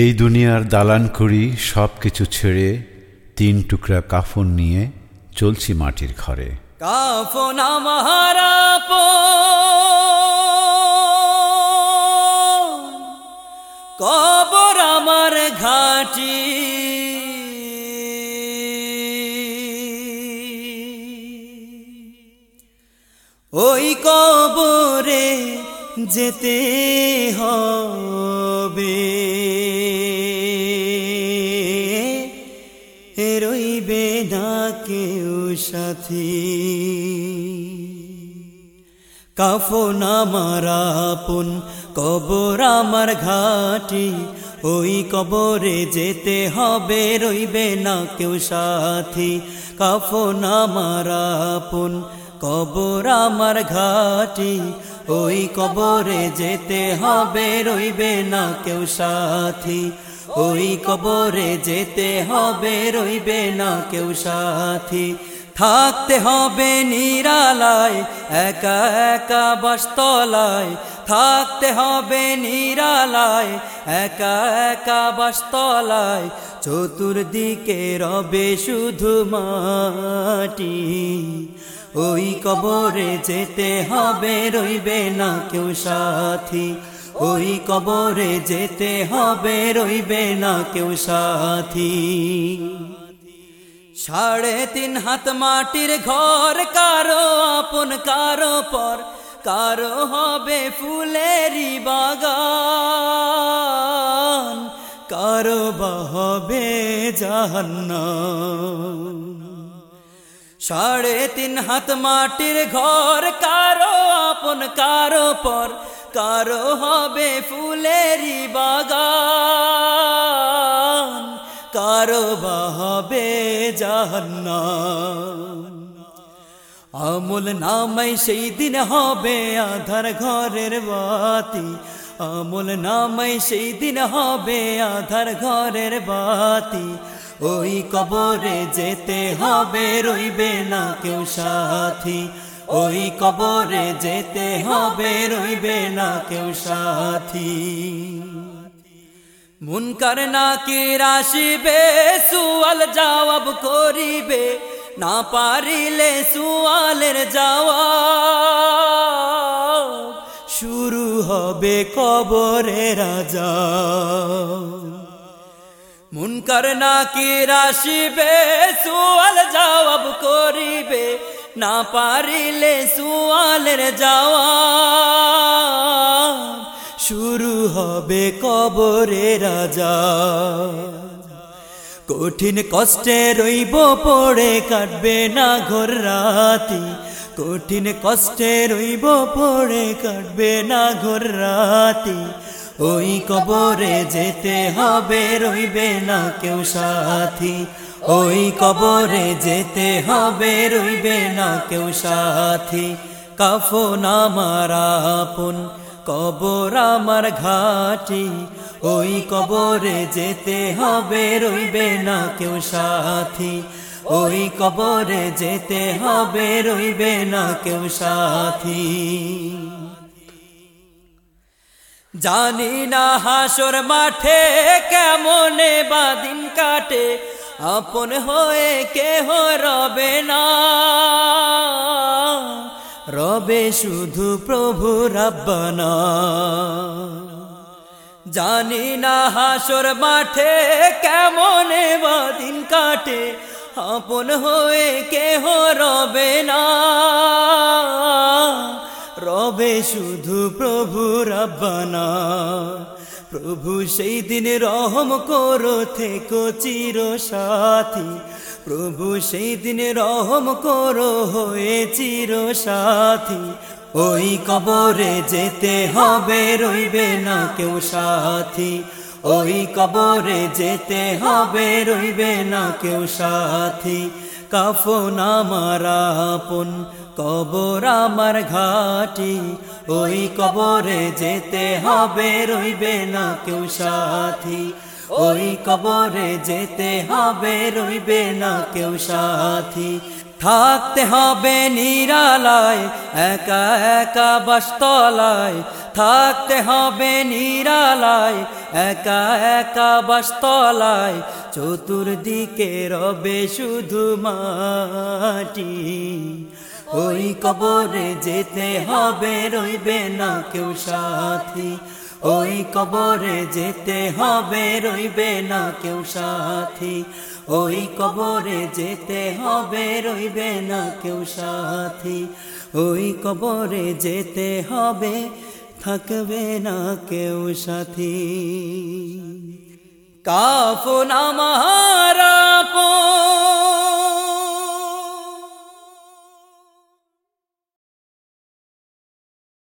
এই দুনিয়ার দালান করি সব কিছু ছেড়ে তিন টুকরা কাফন নিয়ে চলছি মাটির ঘরে। কাফন আমার কবর আমার ঘাটি। ওই কবরে যেতে হবে না কেউ সাথী। কাফন আমার আপন, কবর আমার ঘাটি, ওই কবরে যেতে হবে, রইবে না কেউ সাথী। কাফন আমার আপন, কবর আমার ঘাটি, ওই কবরে যেতে হবে, রইবে না কেউ সাথী। ওই কবরে যেতে হবে, রইবে না কেউ সাথী। থাকতে হবে নিরালায়, একা একা বাস্তলায়। থাকতে হবে নিরালায়, একা একা বাস্তলায়। চতুর্দিকে রবে শুধু মাটি। ওই কবরে যেতে হবে, রইবে না কেউ সাথী। ওই কবরে যেতে হবে, রইবে না কেউ সাথী। সাড়ে তিন হাত মাটির ঘর, কারও আপন, কারও পর, কারও হবে ফুলেরই বাগান, কারও বা হবে জাহান্নাম। সাড়ে তিন হাত মাটির ঘর, কারও আপন, কারও পর কারও হবে ফুলেরই বাগান? কারও বা হবে জাহান্নাম? আমল নামাই সেই দিন হবে আধার ঘরের বাতি। আমল নামাই সেই দিন হবে আধার ঘরের বাতি। ওই কবরে যেতে হবে, রইবে না কেউ সাথী। ওই কবরে যেতে হবে, রইবে না কেউ সাথী। মুনকার নাকি রাশিবে সুয়াল জবাব করিবে, না পারিলে সুয়ালের যাওয়া শুরু হবে কবরে রাজা। মুনকার কে রাশিবে সুয়াল জবাব না পারিলে সুয়ালের যাওয়া শুরু হবে কবরে রাজা। কঠিন কষ্টে রইব, পড়ে কাটবে না ঘর রাতি। কঠিন কষ্টে রইব, পড়ে কাটবে না ঘর রাতি। ওই কবরে যেতে হবে, রইবে না কেউ সাথী। ওই কবরে যেতে হবে, রইবে না কেউ সাথী। কাফন আমার আপন, কবর আমার ঘাটি। ওই কবরে যেতে হবে, রইবে না কেউ সাথী। ওই কবরে যেতে হবে, রইবে না কেউ সাথী। জানি না হাসর মাঠে কেমনে বাদিন কাটে, আপন হয়ে কেহ রবে না। রবে শুধু প্রভু রাব্বানা। জানি না হাসর মাঠে কেমনে বাদিন কাটে, আপন হয়ে কেহ রবে না। রবে শুধু প্রভু রাব্বানা প্রভু সেই দিন রহম করো, থেকো চির সাথী প্রভু সেই দিন রহম করো, হয়ে চির সাথী ওই কবরে যেতে হবে, রইবে না কেউ সাথী। ওই কবরে যেতে হবে, রইবে না কেউ সাথী। কাফন আমার আপন কবর আমার ঘাটি, ওই কবরে যেতে হবে, রইবে না কেউ সাথী। ওই কবরে যেতে হবে, রইবে না কেউ সাথী। থাকতে হবে নিরালায়, একা একা বাস্তলায়। থাকতে হবে নিরালায়, একা একা বাসতলায়। চতুর্দিকে রবে শুধু মাটি। ওই কবরে যেতে হবে, রইবে না কেউ সাথী। ওই কবরে যেতে হবে, রইবে না কেউ সাথী। ওই কবরে যেতে হবে, রইবে না কেউ সাথী। ওই কবরে যেতে হবে, থাকবে না কেউ সাথী। কাফন আমার